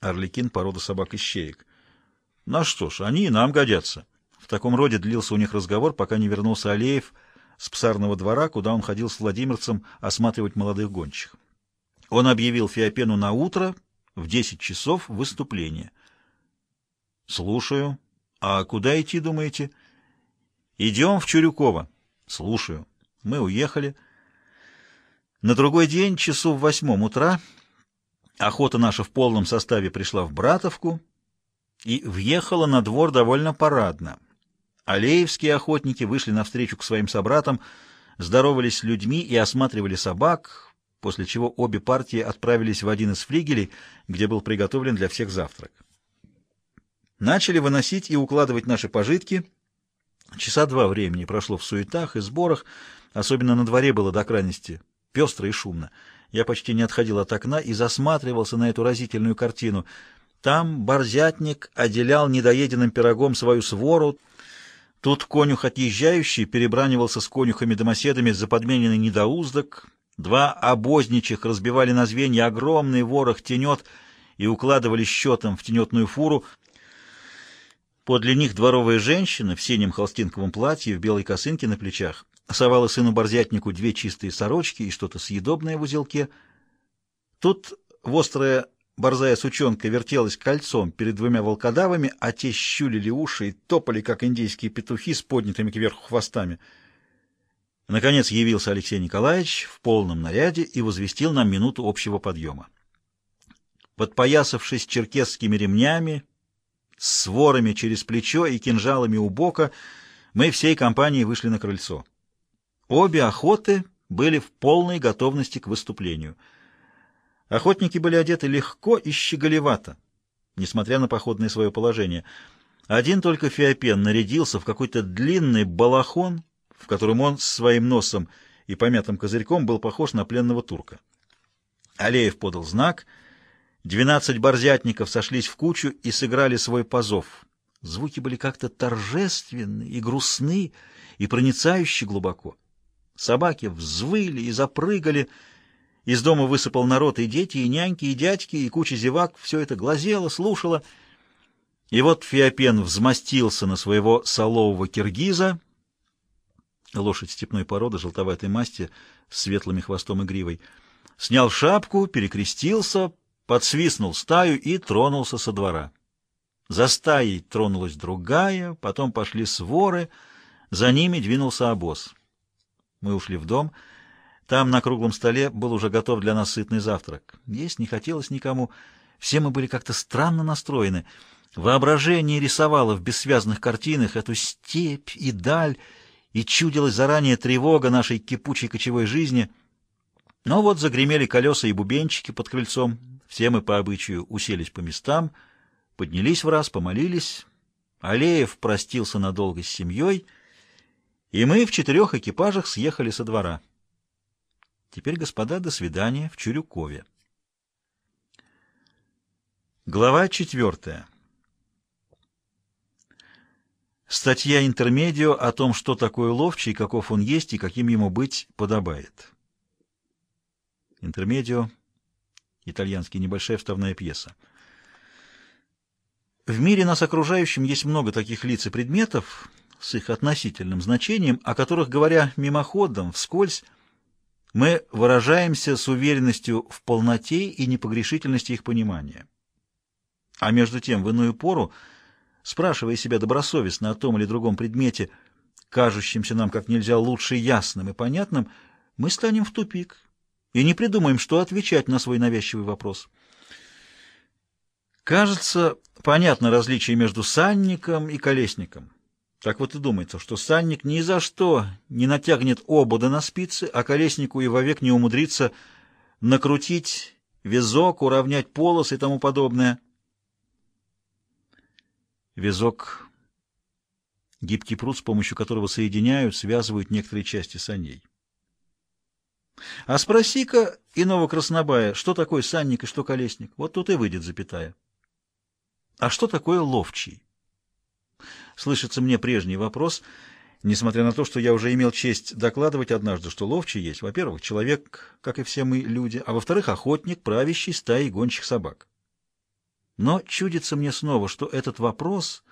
Орликин порода собак ищеек. Ну что ж, они и нам годятся. В таком роде длился у них разговор, пока не вернулся Алеев с псарного двора, куда он ходил с Владимирцем осматривать молодых гончих. Он объявил Феопену на утро в десять часов выступление. «Слушаю. А куда идти, думаете?» «Идем в Чурюково». «Слушаю». Мы уехали. На другой день, часу в восьмом утра, охота наша в полном составе пришла в Братовку и въехала на двор довольно парадно. Алеевские охотники вышли навстречу к своим собратам, здоровались с людьми и осматривали собак, после чего обе партии отправились в один из флигелей, где был приготовлен для всех завтрак. Начали выносить и укладывать наши пожитки. Часа два времени прошло в суетах и сборах, особенно на дворе было до крайности пестро и шумно. Я почти не отходил от окна и засматривался на эту разительную картину. Там борзятник отделял недоеденным пирогом свою свору, Тут конюх отъезжающий перебранивался с конюхами-домоседами за подмененный недоуздок, два обозничих разбивали на звенья огромный ворох тенет и укладывали счетом в тенетную фуру. Подле них дворовая женщина в синем холстинковом платье, в белой косынке на плечах, совала сыну-борзятнику две чистые сорочки и что-то съедобное в узелке. Тут в острое Борзая сучонка вертелась кольцом перед двумя волкодавами, а те щулили уши и топали, как индейские петухи с поднятыми кверху хвостами. Наконец явился Алексей Николаевич в полном наряде и возвестил нам минуту общего подъема. Подпоясавшись черкесскими ремнями, с ворами через плечо и кинжалами у бока, мы всей компанией вышли на крыльцо. Обе охоты были в полной готовности к выступлению — Охотники были одеты легко и щеголевато, несмотря на походное свое положение. Один только Феопен нарядился в какой-то длинный балахон, в котором он с своим носом и помятым козырьком был похож на пленного турка. Алеев подал знак. Двенадцать борзятников сошлись в кучу и сыграли свой позов. Звуки были как-то торжественны и грустны, и проницающие глубоко. Собаки взвыли и запрыгали, из дома высыпал народ, и дети, и няньки, и дядьки, и куча зевак. Все это глазело, слушало. И вот Феопен взмастился на своего солового киргиза, лошадь степной породы, желтоватой масти, с светлыми хвостом и гривой, снял шапку, перекрестился, подсвистнул стаю и тронулся со двора. За стаей тронулась другая, потом пошли своры, за ними двинулся обоз. Мы ушли в дом — там на круглом столе был уже готов для нас сытный завтрак. Есть не хотелось никому. Все мы были как-то странно настроены. Воображение рисовало в бессвязных картинах эту степь и даль, и чудилась заранее тревога нашей кипучей кочевой жизни. Но вот загремели колеса и бубенчики под крыльцом. Все мы по обычаю уселись по местам, поднялись в раз, помолились. Алеев простился надолго с семьей, и мы в четырех экипажах съехали со двора. Теперь, господа, до свидания в Чурюкове. Глава четвертая. Статья интермедио о том, что такое ловчий, каков он есть и каким ему быть подобает. Интермедио — итальянский небольшая вставная пьеса. В мире нас окружающем есть много таких лиц и предметов с их относительным значением, о которых, говоря мимоходом, вскользь, мы выражаемся с уверенностью в полноте и непогрешительности их понимания. А между тем, в иную пору, спрашивая себя добросовестно о том или другом предмете, кажущемся нам как нельзя лучше ясным и понятным, мы станем в тупик и не придумаем, что отвечать на свой навязчивый вопрос. Кажется, понятно различие между санником и колесником. Так вот и думается, что санник ни за что не натягнет обода на спицы, а колеснику и вовек не умудрится накрутить вязок, уравнять полос и тому подобное. Вязок — гибкий пруд, с помощью которого соединяют, связывают некоторые части саней. А спроси-ка иного краснобая, что такое санник и что колесник. Вот тут и выйдет запятая. А что такое ловчий? Слышится мне прежний вопрос, несмотря на то, что я уже имел честь докладывать однажды, что ловчий есть, во-первых, человек, как и все мы люди, а во-вторых, охотник, правящий стаей гончих собак. Но чудится мне снова, что этот вопрос